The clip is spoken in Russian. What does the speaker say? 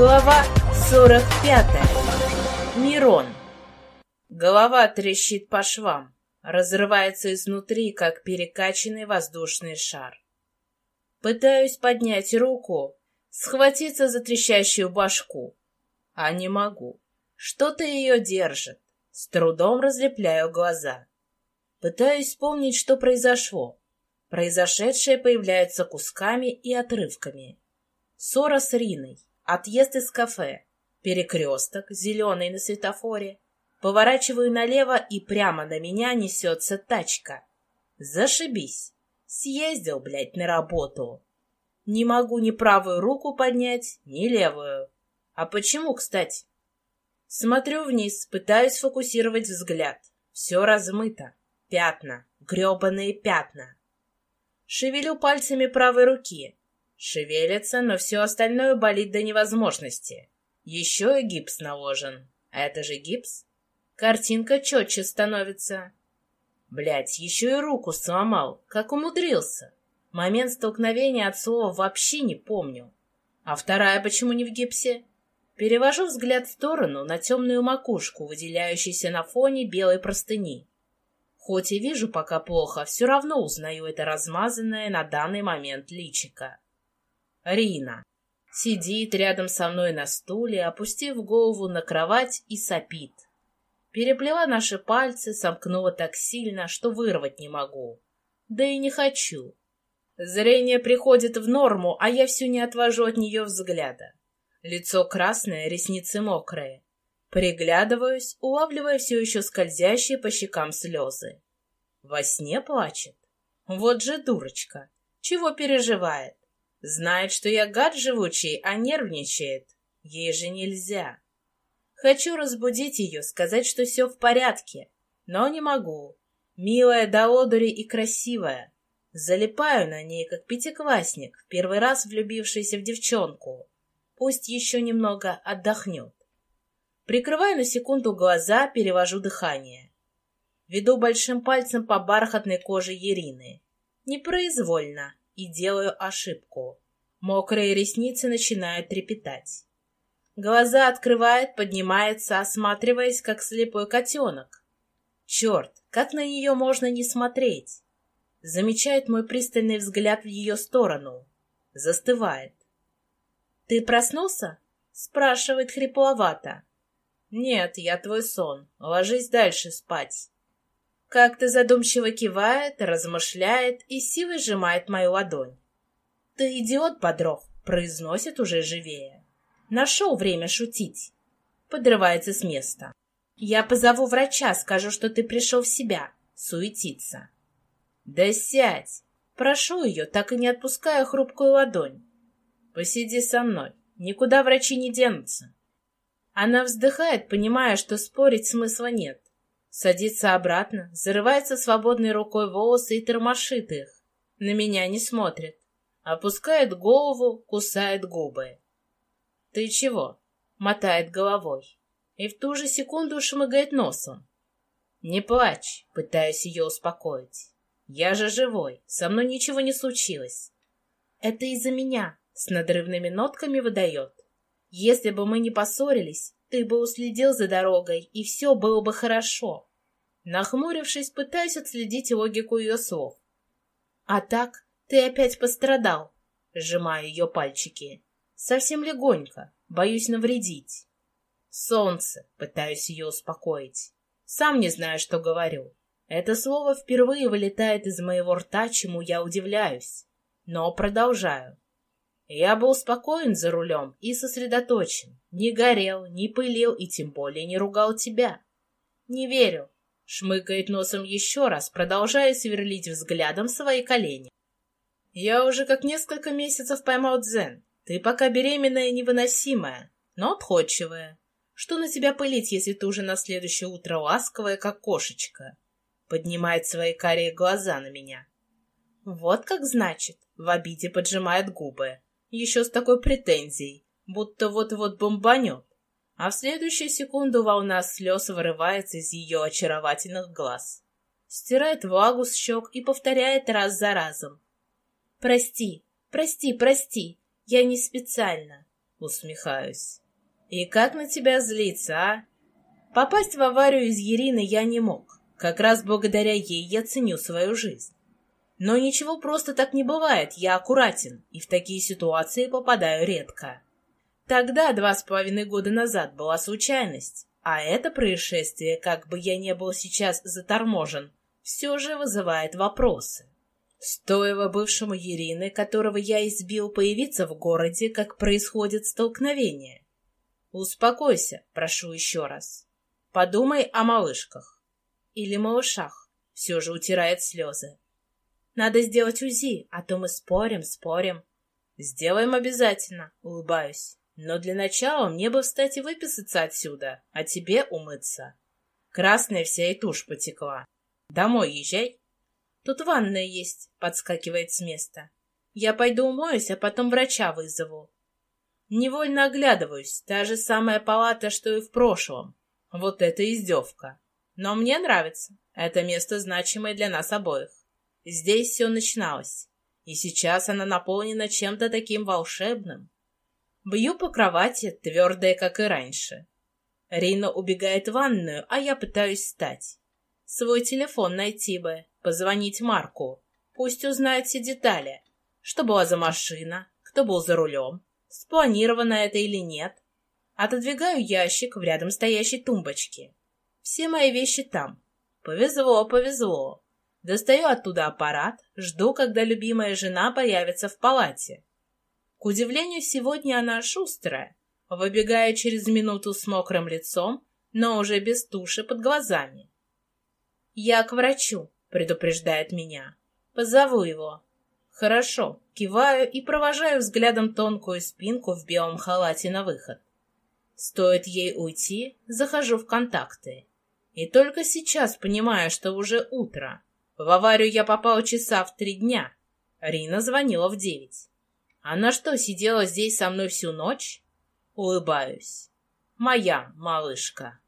Глава 45. Мирон. Голова трещит по швам, разрывается изнутри, как перекачанный воздушный шар. Пытаюсь поднять руку, схватиться за трещащую башку, а не могу. Что-то ее держит. С трудом разлепляю глаза. Пытаюсь вспомнить, что произошло. Произошедшее появляется кусками и отрывками. Ссора с Риной, отъезд из кафе, перекресток, зеленый на светофоре. Поворачиваю налево, и прямо на меня несется тачка. Зашибись. Съездил, блядь, на работу. Не могу ни правую руку поднять, ни левую. А почему, кстати? Смотрю вниз, пытаюсь сфокусировать взгляд. Все размыто. Пятна. гребаные пятна. Шевелю пальцами правой руки. Шевелится, но все остальное болит до невозможности. Еще и гипс наложен. А это же гипс. Картинка четче становится. Блять, еще и руку сломал. Как умудрился. Момент столкновения от слова вообще не помню. А вторая почему не в гипсе? Перевожу взгляд в сторону на темную макушку, выделяющуюся на фоне белой простыни. Хоть и вижу пока плохо, все равно узнаю это размазанное на данный момент личико. Рина. Сидит рядом со мной на стуле, опустив голову на кровать и сопит. Переплела наши пальцы, сомкнула так сильно, что вырвать не могу. Да и не хочу. Зрение приходит в норму, а я все не отвожу от нее взгляда. Лицо красное, ресницы мокрые. Приглядываюсь, улавливая все еще скользящие по щекам слезы. Во сне плачет? Вот же дурочка! Чего переживает? Знает, что я гад живучий, а нервничает. Ей же нельзя. Хочу разбудить ее, сказать, что все в порядке, но не могу. Милая до одури и красивая. Залипаю на ней, как пятиклассник, в первый раз влюбившийся в девчонку. Пусть еще немного отдохнет. Прикрываю на секунду глаза, перевожу дыхание. Веду большим пальцем по бархатной коже Ирины. Непроизвольно, и делаю ошибку. Мокрые ресницы начинают трепетать. Глаза открывает, поднимается, осматриваясь, как слепой котенок. Черт, как на нее можно не смотреть? Замечает мой пристальный взгляд в ее сторону. Застывает. «Ты проснулся?» — спрашивает хрипловато. «Нет, я твой сон. Ложись дальше спать». Как-то задумчиво кивает, размышляет и силой сжимает мою ладонь. «Ты идиот, Бодров!» — произносит уже живее. «Нашел время шутить!» Подрывается с места. «Я позову врача, скажу, что ты пришел в себя!» Суетиться. «Да сядь!» Прошу ее, так и не отпуская хрупкую ладонь. «Посиди со мной, никуда врачи не денутся!» Она вздыхает, понимая, что спорить смысла нет. Садится обратно, зарывается свободной рукой волосы и тормошит их. На меня не смотрит. Опускает голову, кусает губы. «Ты чего?» — мотает головой. И в ту же секунду шмыгает носом. «Не плачь», — пытаюсь ее успокоить. «Я же живой, со мной ничего не случилось». «Это из-за меня», — с надрывными нотками выдает. «Если бы мы не поссорились, ты бы уследил за дорогой, и все было бы хорошо. Нахмурившись, пытаюсь отследить логику ее слов. А так, ты опять пострадал, сжимаю ее пальчики. Совсем легонько, боюсь навредить. Солнце, пытаюсь ее успокоить. Сам не знаю, что говорю. Это слово впервые вылетает из моего рта, чему я удивляюсь. Но продолжаю. Я был спокоен за рулем и сосредоточен. Не горел, не пылил и тем более не ругал тебя. Не верю. Шмыкает носом еще раз, продолжая сверлить взглядом свои колени. Я уже как несколько месяцев поймал дзен. Ты пока беременная невыносимая, но отходчивая. Что на тебя пылить, если ты уже на следующее утро ласковая, как кошечка? Поднимает свои карие глаза на меня. Вот как значит, в обиде поджимает губы еще с такой претензией, будто вот-вот бомбанет, а в следующую секунду волна слез вырывается из ее очаровательных глаз. Стирает влагу с щек и повторяет раз за разом. «Прости, прости, прости, я не специально. Усмехаюсь. И как на тебя злиться, а? Попасть в аварию из Ирины я не мог. Как раз благодаря ей я ценю свою жизнь. Но ничего просто так не бывает, я аккуратен, и в такие ситуации попадаю редко. Тогда, два с половиной года назад, была случайность, а это происшествие, как бы я не был сейчас заторможен, все же вызывает вопросы. Стоило бывшему Ирины, которого я избил, появиться в городе, как происходит столкновение. Успокойся, прошу еще раз. Подумай о малышках. Или малышах. Все же утирает слезы. Надо сделать УЗИ, а то мы спорим, спорим. Сделаем обязательно, улыбаюсь. Но для начала мне бы встать и выписаться отсюда, а тебе умыться. Красная вся и тушь потекла. Домой езжай. Тут ванная есть, подскакивает с места. Я пойду умоюсь, а потом врача вызову. Невольно оглядываюсь, та же самая палата, что и в прошлом. Вот это издевка. Но мне нравится. Это место значимое для нас обоих. Здесь все начиналось. И сейчас она наполнена чем-то таким волшебным. Бью по кровати, твердая, как и раньше. Рина убегает в ванную, а я пытаюсь встать. Свой телефон найти бы, позвонить Марку. Пусть узнает все детали. Что была за машина, кто был за рулем, спланировано это или нет. Отодвигаю ящик в рядом стоящей тумбочке. Все мои вещи там. Повезло, повезло. Достаю оттуда аппарат, жду, когда любимая жена появится в палате. К удивлению, сегодня она шустрая, выбегая через минуту с мокрым лицом, но уже без туши под глазами. «Я к врачу», — предупреждает меня. «Позову его». «Хорошо», — киваю и провожаю взглядом тонкую спинку в белом халате на выход. Стоит ей уйти, захожу в контакты. И только сейчас понимаю, что уже утро. В аварию я попал часа в три дня. Рина звонила в девять. Она что, сидела здесь со мной всю ночь? Улыбаюсь. Моя малышка.